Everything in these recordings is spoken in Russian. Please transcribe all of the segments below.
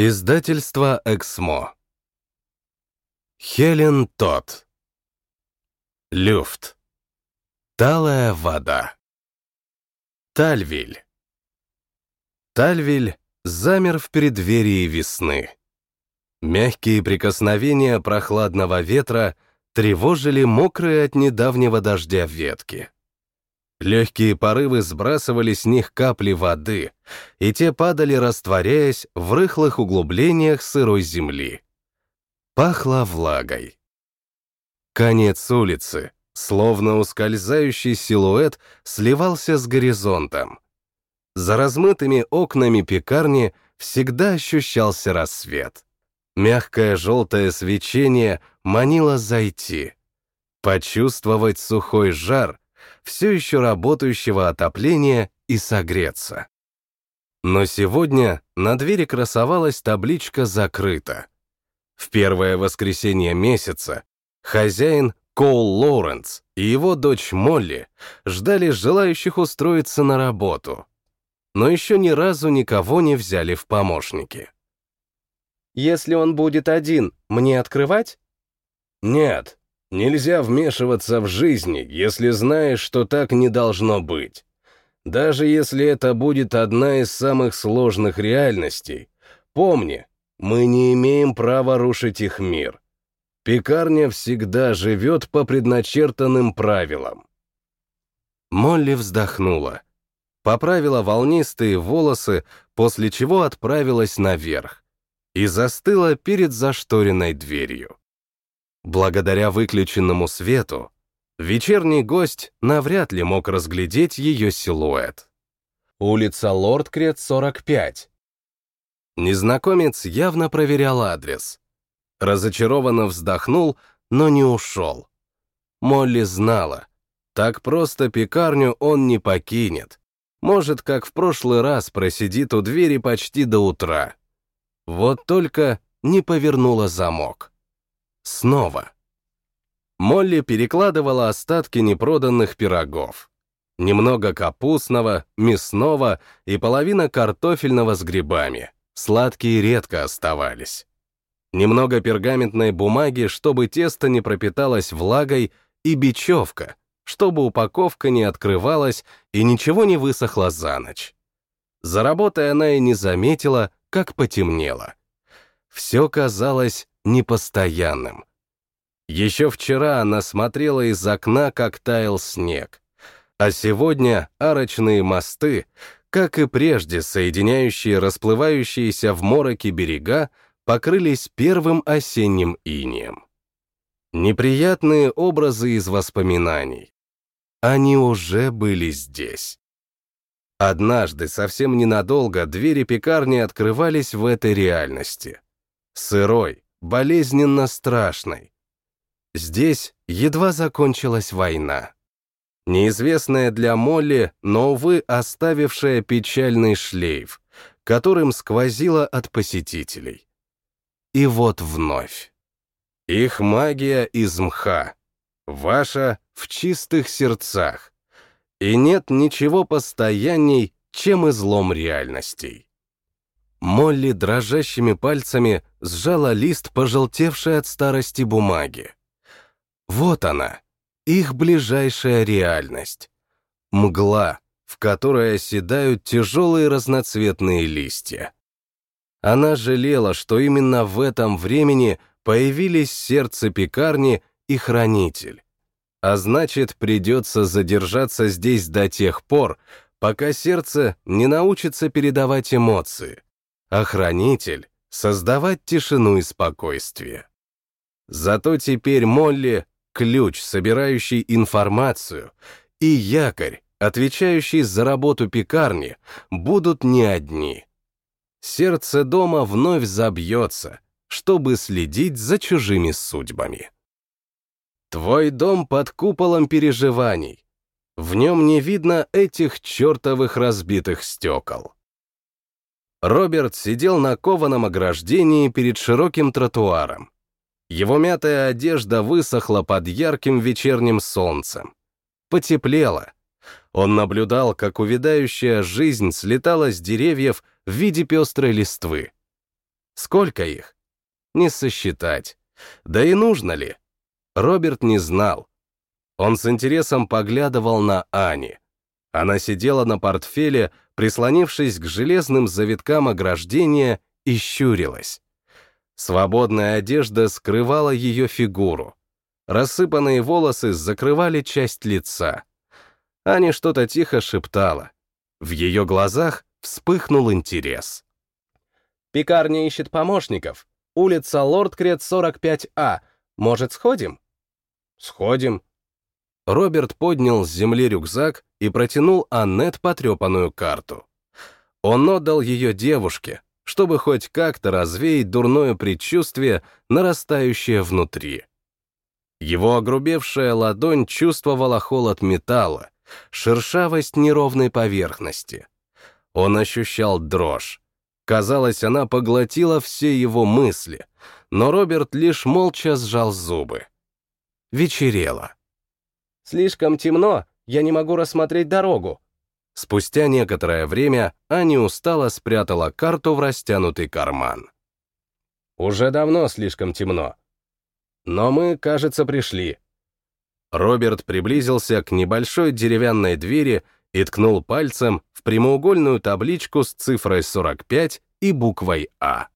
Издательство «Эксмо». Хелен Тот. Люфт. Талая вода. Тальвиль. Тальвиль замер в преддверии весны. Мягкие прикосновения прохладного ветра тревожили мокрые от недавнего дождя ветки. Легкие порывы сбрасывали с них капли воды, и те падали, растворяясь в рыхлых углублениях сырой земли. Пахло влагой. Конец улицы, словно ускользающий силуэт, сливался с горизонтом. За размытыми окнами пекарни всегда ощущался рассвет. Мягкое желтое свечение манило зайти, почувствовать сухой жар — все еще работающего отопления и согреться. Но сегодня на двери красовалась табличка «Закрыто». В первое воскресенье месяца хозяин Коул Лоуренс и его дочь Молли ждали желающих устроиться на работу, но еще ни разу никого не взяли в помощники. «Если он будет один, мне открывать?» «Нет, Нельзя вмешиваться в жизни, если знаешь, что так не должно быть. Даже если это будет одна из самых сложных реальностей, помни, мы не имеем права рушить их мир. Пекарня всегда живет по предначертанным правилам. Молли вздохнула, поправила волнистые волосы, после чего отправилась наверх и застыла перед зашторенной дверью. Благодаря выключенному свету, вечерний гость навряд ли мог разглядеть ее силуэт. Улица Лордкрет, 45. Незнакомец явно проверял адрес. Разочарованно вздохнул, но не ушел. Молли знала, так просто пекарню он не покинет. Может, как в прошлый раз просидит у двери почти до утра. Вот только не повернула замок. Снова. Молли перекладывала остатки непроданных пирогов. Немного капустного, мясного и половина картофельного с грибами. Сладкие редко оставались. Немного пергаментной бумаги, чтобы тесто не пропиталось влагой, и бечевка, чтобы упаковка не открывалась и ничего не высохло за ночь. За работой она и не заметила, как потемнело. Все казалось непостоянным. Еще вчера она смотрела из окна, как таял снег. А сегодня арочные мосты, как и прежде соединяющие расплывающиеся в мороке берега, покрылись первым осенним инием. Неприятные образы из воспоминаний. Они уже были здесь. Однажды, совсем ненадолго, двери пекарни открывались в этой реальности. Сырой, болезненно страшной. Здесь едва закончилась война. Неизвестная для Молли, но, увы, оставившая печальный шлейф, которым сквозило от посетителей. И вот вновь. Их магия из мха, ваша в чистых сердцах. И нет ничего постоянней, чем излом реальностей. Молли дрожащими пальцами сжала лист, пожелтевший от старости бумаги. Вот она, их ближайшая реальность. Мгла, в которой оседают тяжелые разноцветные листья. Она жалела, что именно в этом времени появились сердце пекарни и хранитель. А значит, придется задержаться здесь до тех пор, пока сердце не научится передавать эмоции, а хранитель — создавать тишину и спокойствие. Зато теперь Молли — ключ, собирающий информацию, и якорь, отвечающий за работу пекарни, будут не одни. Сердце дома вновь забьется, чтобы следить за чужими судьбами. Твой дом под куполом переживаний. В нем не видно этих чертовых разбитых стекол. Роберт сидел на кованом ограждении перед широким тротуаром. Его мятая одежда высохла под ярким вечерним солнцем. Потеплело. Он наблюдал, как увядающая жизнь слетала с деревьев в виде пестрой листвы. Сколько их? Не сосчитать. Да и нужно ли? Роберт не знал. Он с интересом поглядывал на Ани. Она сидела на портфеле, прислонившись к железным завиткам ограждения, и щурилась. Свободная одежда скрывала ее фигуру. Рассыпанные волосы закрывали часть лица. Аня что-то тихо шептала. В ее глазах вспыхнул интерес. «Пекарня ищет помощников. Улица Лордкрет, 45А. Может, сходим?» «Сходим». Роберт поднял с земли рюкзак и протянул Аннет потрепанную карту. Он отдал ее девушке, чтобы хоть как-то развеять дурное предчувствие, нарастающее внутри. Его огрубевшая ладонь чувствовала холод металла, шершавость неровной поверхности. Он ощущал дрожь. Казалось, она поглотила все его мысли, но Роберт лишь молча сжал зубы. Вечерело. «Слишком темно, я не могу рассмотреть дорогу». Спустя некоторое время Аня устало спрятала карту в растянутый карман. «Уже давно слишком темно. Но мы, кажется, пришли». Роберт приблизился к небольшой деревянной двери и ткнул пальцем в прямоугольную табличку с цифрой 45 и буквой «А».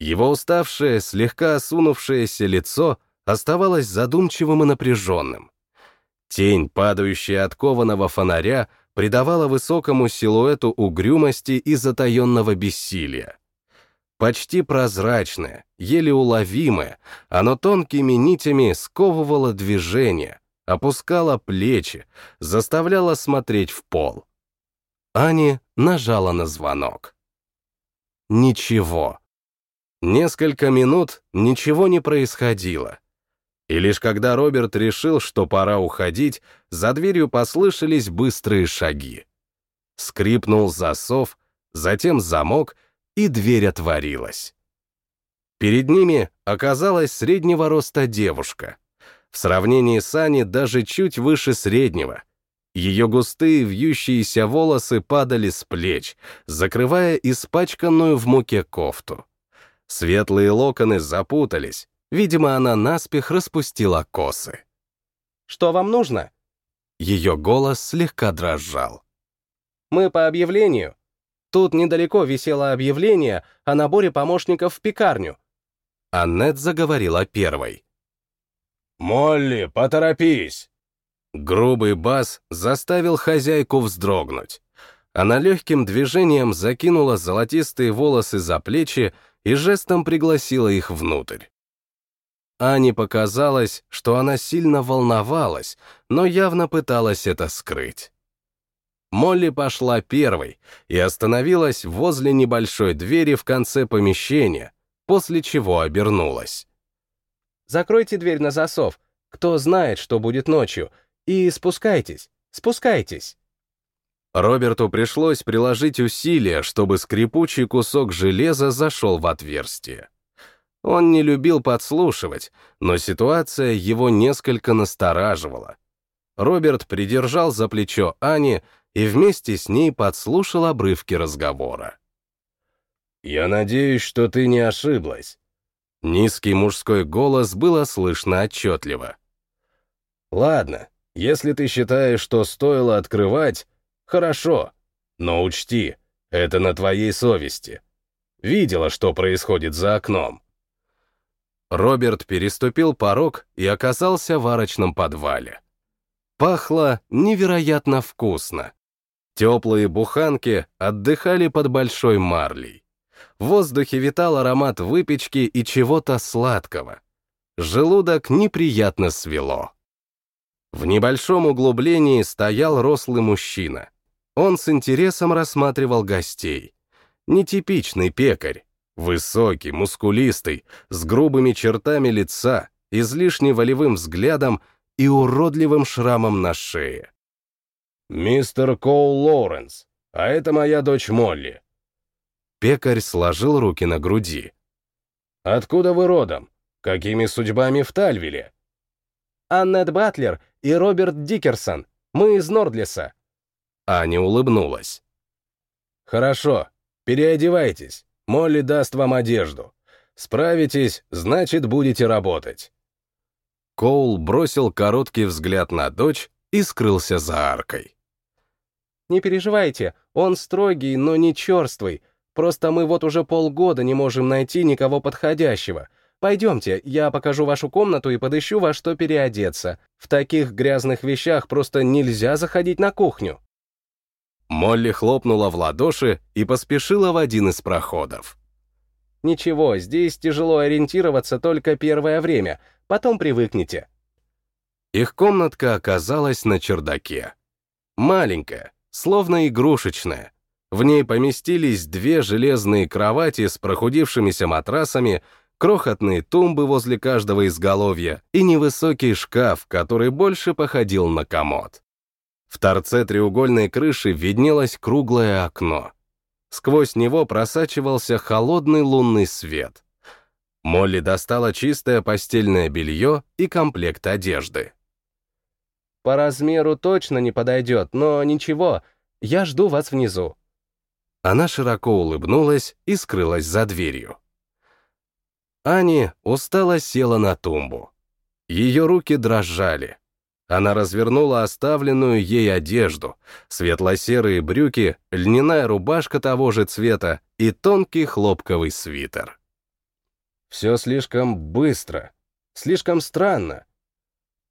Его уставшее, слегка осунувшееся лицо оставалось задумчивым и напряженным. Тень, падающая от кованого фонаря, придавала высокому силуэту угрюмости и затаенного бессилия. Почти прозрачное, еле уловимое, оно тонкими нитями сковывало движение, опускало плечи, заставляло смотреть в пол. Ани нажала на звонок. Ничего. Несколько минут ничего не происходило. И лишь когда Роберт решил, что пора уходить, за дверью послышались быстрые шаги. Скрипнул засов, затем замок, и дверь отворилась. Перед ними оказалась среднего роста девушка. В сравнении с Ани даже чуть выше среднего. Ее густые вьющиеся волосы падали с плеч, закрывая испачканную в муке кофту. Светлые локоны запутались, видимо, она наспех распустила косы. «Что вам нужно?» Ее голос слегка дрожал. «Мы по объявлению. Тут недалеко висело объявление о наборе помощников в пекарню». Аннет заговорила первой. «Молли, поторопись!» Грубый бас заставил хозяйку вздрогнуть. Она легким движением закинула золотистые волосы за плечи и жестом пригласила их внутрь. Ане показалось, что она сильно волновалась, но явно пыталась это скрыть. Молли пошла первой и остановилась возле небольшой двери в конце помещения, после чего обернулась. «Закройте дверь на засов, кто знает, что будет ночью, и спускайтесь, спускайтесь». Роберту пришлось приложить усилия, чтобы скрипучий кусок железа зашел в отверстие. Он не любил подслушивать, но ситуация его несколько настораживала. Роберт придержал за плечо Ани и вместе с ней подслушал обрывки разговора. «Я надеюсь, что ты не ошиблась». Низкий мужской голос было слышно отчетливо. «Ладно, если ты считаешь, что стоило открывать, хорошо, но учти, это на твоей совести. Видела, что происходит за окном». Роберт переступил порог и оказался в арочном подвале. Пахло невероятно вкусно. Теплые буханки отдыхали под большой марлей. В воздухе витал аромат выпечки и чего-то сладкого. Желудок неприятно свело. В небольшом углублении стоял рослый мужчина. Он с интересом рассматривал гостей. Нетипичный пекарь, Высокий, мускулистый, с грубыми чертами лица, излишне волевым взглядом и уродливым шрамом на шее. «Мистер Коул Лоуренс, а это моя дочь Молли». Пекарь сложил руки на груди. «Откуда вы родом? Какими судьбами в Тальвиле?» «Аннет Батлер и Роберт Дикерсон. Мы из Нордлиса». Аня улыбнулась. «Хорошо, переодевайтесь. Молли даст вам одежду. Справитесь, значит, будете работать». Коул бросил короткий взгляд на дочь и скрылся за аркой. «Не переживайте, он строгий, но не черствый. Просто мы вот уже полгода не можем найти никого подходящего. Пойдемте, я покажу вашу комнату и подыщу во что переодеться. В таких грязных вещах просто нельзя заходить на кухню». Молли хлопнула в ладоши и поспешила в один из проходов. «Ничего, здесь тяжело ориентироваться только первое время, потом привыкнете». Их комнатка оказалась на чердаке. Маленькая, словно игрушечная. В ней поместились две железные кровати с прохудившимися матрасами, крохотные тумбы возле каждого изголовья и невысокий шкаф, который больше походил на комод. В торце треугольной крыши виднелось круглое окно. Сквозь него просачивался холодный лунный свет. Молли достала чистое постельное белье и комплект одежды. По размеру точно не подойдет, но ничего, я жду вас внизу. Она широко улыбнулась и скрылась за дверью. Ани устало села на тумбу. Ее руки дрожали. Она развернула оставленную ей одежду, светло-серые брюки, льняная рубашка того же цвета и тонкий хлопковый свитер. Все слишком быстро, слишком странно.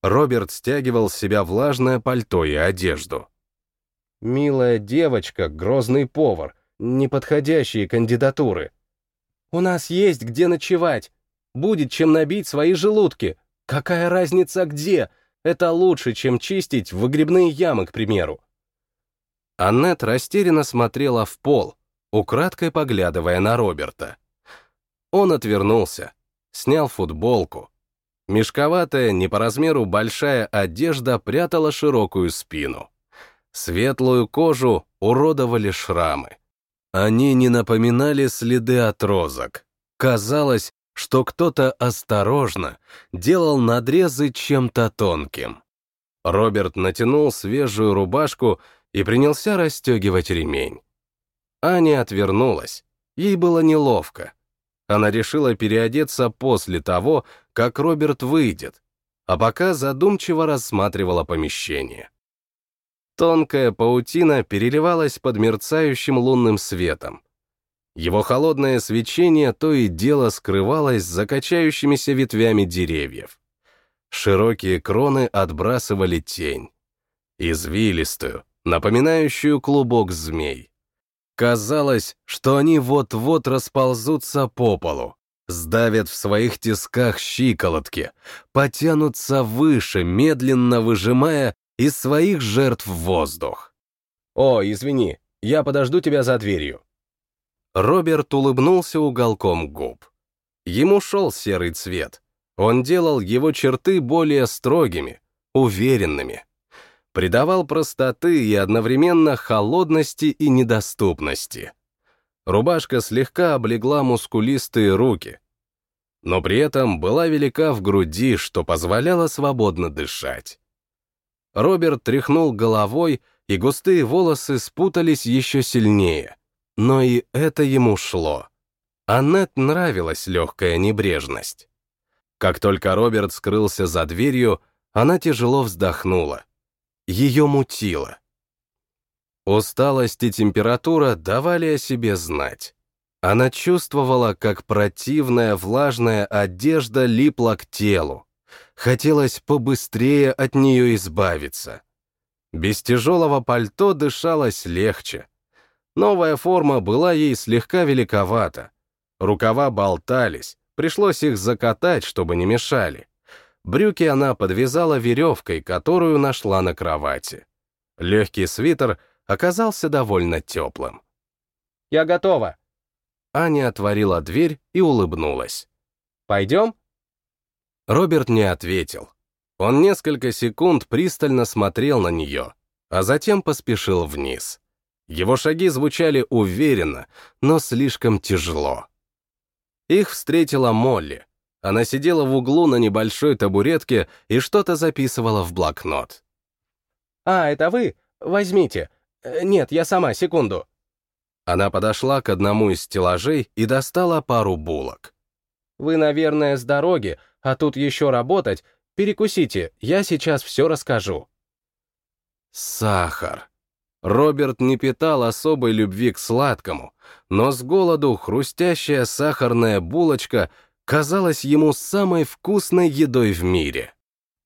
Роберт стягивал с себя влажное пальто и одежду. «Милая девочка, грозный повар, неподходящие кандидатуры. У нас есть где ночевать. Будет чем набить свои желудки. Какая разница где? Это лучше, чем чистить выгребные ямы, к примеру. Аннет растерянно смотрела в пол, украдкой поглядывая на Роберта. Он отвернулся, снял футболку. Мешковатая, не по размеру большая одежда прятала широкую спину. Светлую кожу уродовали шрамы. Они не напоминали следы от розок. Казалось, что кто-то осторожно делал надрезы чем-то тонким. Роберт натянул свежую рубашку и принялся расстегивать ремень. Аня отвернулась. Ей было неловко. Она решила переодеться после того, как Роберт выйдет, а пока задумчиво рассматривала помещение. Тонкая паутина переливалась под мерцающим лунным светом. Его холодное свечение то и дело скрывалось за качающимися ветвями деревьев. Широкие кроны отбрасывали тень. Извилистую, напоминающую клубок змей. Казалось, что они вот-вот расползутся по полу, сдавят в своих тисках щиколотки, потянутся выше, медленно выжимая из своих жертв воздух. «О, извини, я подожду тебя за дверью», Роберт улыбнулся уголком губ. Ему шел серый цвет. Он делал его черты более строгими, уверенными. Придавал простоты и одновременно холодности и недоступности. Рубашка слегка облегла мускулистые руки, но при этом была велика в груди, что позволяло свободно дышать. Роберт тряхнул головой, и густые волосы спутались еще сильнее — но и это ему шло. Аннет нравилась легкая небрежность. Как только Роберт скрылся за дверью, она тяжело вздохнула. Ее мутило. Усталость и температура давали о себе знать. Она чувствовала, как противная влажная одежда липла к телу. Хотелось побыстрее от нее избавиться. Без тяжелого пальто дышалось легче. Новая форма была ей слегка великовата. Рукава болтались, пришлось их закатать, чтобы не мешали. Брюки она подвязала веревкой, которую нашла на кровати. Легкий свитер оказался довольно теплым. «Я готова!» Аня отворила дверь и улыбнулась. «Пойдем?» Роберт не ответил. Он несколько секунд пристально смотрел на нее, а затем поспешил вниз. Его шаги звучали уверенно, но слишком тяжело. Их встретила Молли. Она сидела в углу на небольшой табуретке и что-то записывала в блокнот. «А, это вы? Возьмите. Э, нет, я сама, секунду». Она подошла к одному из стеллажей и достала пару булок. «Вы, наверное, с дороги, а тут еще работать. Перекусите, я сейчас все расскажу». Сахар. Роберт не питал особой любви к сладкому, но с голоду хрустящая сахарная булочка казалась ему самой вкусной едой в мире.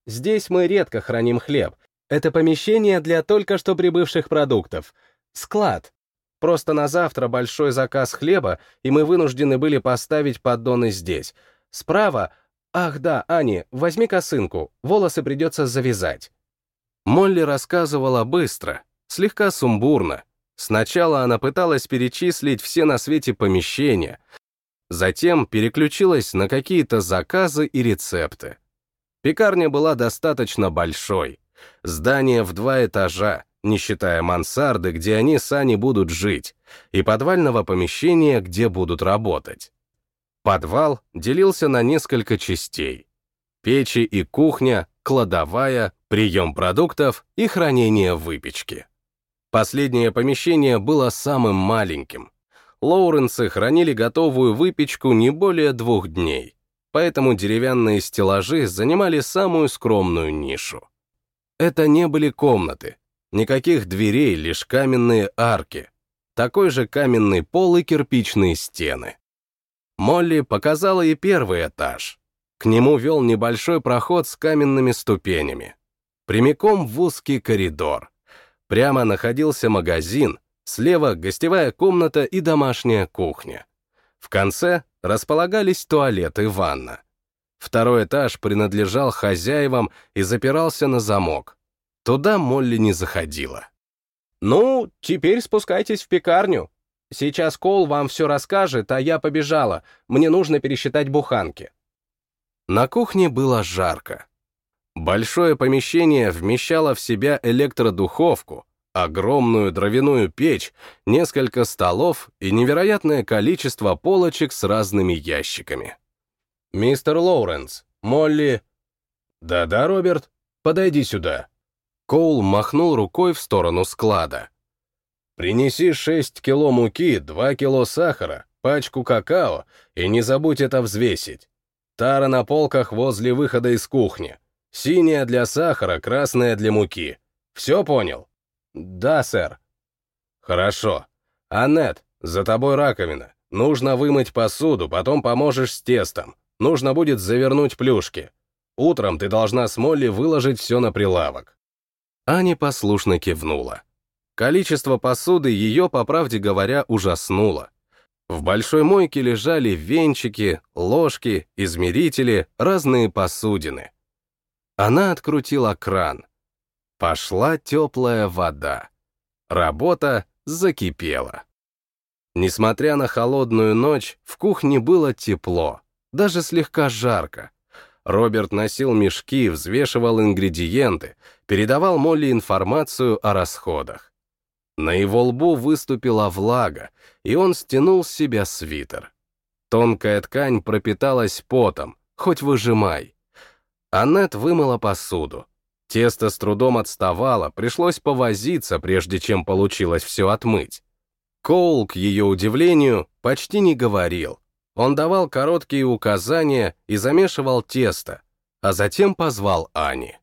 «Здесь мы редко храним хлеб. Это помещение для только что прибывших продуктов. Склад. Просто на завтра большой заказ хлеба, и мы вынуждены были поставить поддоны здесь. Справа... Ах да, Ани, возьми косынку, волосы придется завязать». Молли рассказывала быстро, слегка сумбурно. Сначала она пыталась перечислить все на свете помещения, затем переключилась на какие-то заказы и рецепты. Пекарня была достаточно большой. Здание в два этажа, не считая мансарды, где они с Аней будут жить, и подвального помещения, где будут работать. Подвал делился на несколько частей. Печи и кухня, кладовая, прием продуктов и хранение выпечки. Последнее помещение было самым маленьким. Лоуренсы хранили готовую выпечку не более двух дней, поэтому деревянные стеллажи занимали самую скромную нишу. Это не были комнаты, никаких дверей, лишь каменные арки, такой же каменный пол и кирпичные стены. Молли показала и первый этаж. К нему вел небольшой проход с каменными ступенями. Прямиком в узкий коридор. Прямо находился магазин, слева гостевая комната и домашняя кухня. В конце располагались туалет и ванна. Второй этаж принадлежал хозяевам и запирался на замок. Туда Молли не заходила. «Ну, теперь спускайтесь в пекарню. Сейчас Кол вам все расскажет, а я побежала. Мне нужно пересчитать буханки». На кухне было жарко. Большое помещение вмещало в себя электродуховку, огромную дровяную печь, несколько столов и невероятное количество полочек с разными ящиками. «Мистер Лоуренс, Молли...» «Да-да, Роберт, подойди сюда». Коул махнул рукой в сторону склада. «Принеси 6 кило муки, 2 кило сахара, пачку какао и не забудь это взвесить. Тара на полках возле выхода из кухни. Синяя для сахара, красная для муки. Все понял? Да, сэр. Хорошо. Аннет, за тобой раковина. Нужно вымыть посуду, потом поможешь с тестом. Нужно будет завернуть плюшки. Утром ты должна с Молли выложить все на прилавок. Аня послушно кивнула. Количество посуды ее, по правде говоря, ужаснуло. В большой мойке лежали венчики, ложки, измерители, разные посудины. Она открутила кран. Пошла теплая вода. Работа закипела. Несмотря на холодную ночь, в кухне было тепло, даже слегка жарко. Роберт носил мешки, взвешивал ингредиенты, передавал Молли информацию о расходах. На его лбу выступила влага, и он стянул с себя свитер. Тонкая ткань пропиталась потом, хоть выжимай. Аннет вымыла посуду. Тесто с трудом отставало, пришлось повозиться, прежде чем получилось все отмыть. Коул, к ее удивлению, почти не говорил. Он давал короткие указания и замешивал тесто, а затем позвал Ани.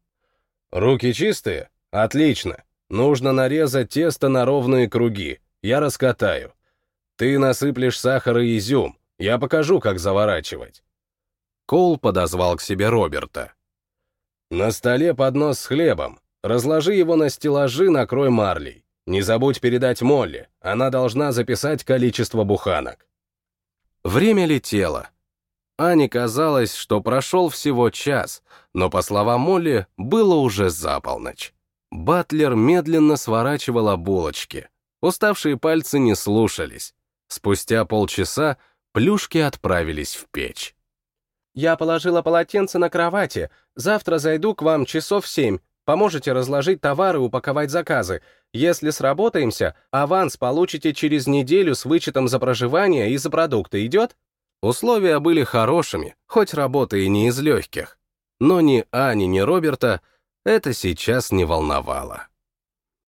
«Руки чистые? Отлично. Нужно нарезать тесто на ровные круги. Я раскатаю. Ты насыплешь сахар и изюм. Я покажу, как заворачивать». Коул подозвал к себе Роберта. На столе поднос с хлебом. Разложи его на стеллажи, накрой марлей. Не забудь передать Молли, она должна записать количество буханок. Время летело. Ане казалось, что прошел всего час, но, по словам Молли, было уже за полночь. Батлер медленно сворачивала булочки. Уставшие пальцы не слушались. Спустя полчаса плюшки отправились в печь. «Я положила полотенце на кровати. Завтра зайду к вам часов семь. Поможете разложить товары, упаковать заказы. Если сработаемся, аванс получите через неделю с вычетом за проживание и за продукты. Идет?» Условия были хорошими, хоть работа и не из легких. Но ни Ани, ни Роберта это сейчас не волновало.